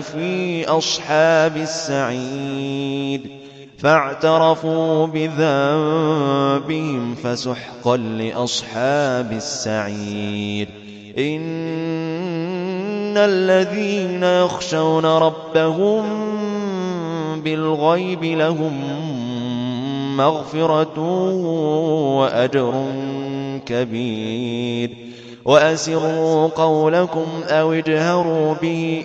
في أصحاب السعيد فاعترفوا بذنبهم فسحقا لأصحاب السعير إن الذين يخشون ربهم بالغيب لهم مغفرة وأجر كبير وأسروا قولكم أو اجهروا به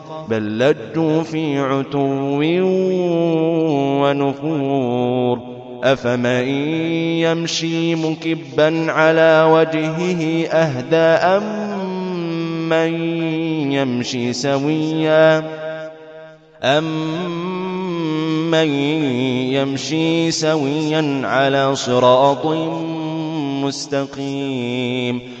بل لجوا في عتو ونفور. أفمن يمشي مكبا على وجهه أهدى أم من يمشي سويا؟ أَمَّن يَمْشِي سَوِيًّا عَلَىٰ صِرَاطٍ مُّسْتَقِيمٍ؟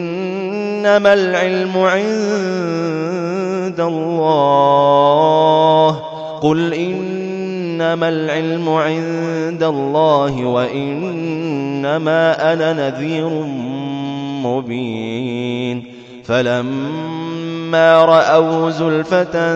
إِنَّمَا الْعِلْمُ عِندَ اللَّهِ. قُلْ إِنَّمَا الْعِلْمُ عِندَ اللَّهِ وَإِنَّمَا أَنَا نَذِيرٌ مُّبِينٌ. فَلَمَّا رَأَوْا زُلْفَةً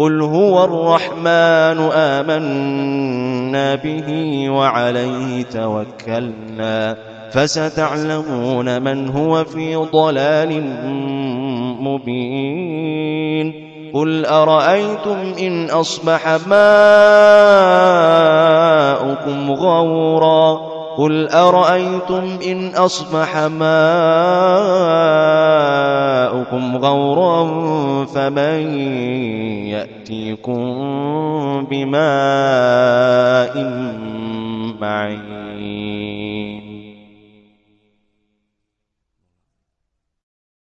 قُلْ هُوَ الرَّحْمَٰنُ آمَنَّا بِهِ وَعَلَيْهِ تَوَكَّلْنَا فَسَتَعْلَمُونَ مَنْ هُوَ فِي ضَلَالٍ مُّبِينٍ قُلْ أَرَأَيْتُمْ إِنْ أَصْبَحَ مَاؤُكُمْ غَوْرًا قُلْ أَرَأَيْتُمْ إِنْ أَصْبَحَ مَاؤُكُمْ غَوْرًا فَمَن يَأْتِيكُم بِمَاءٍ مَّعِينٍ.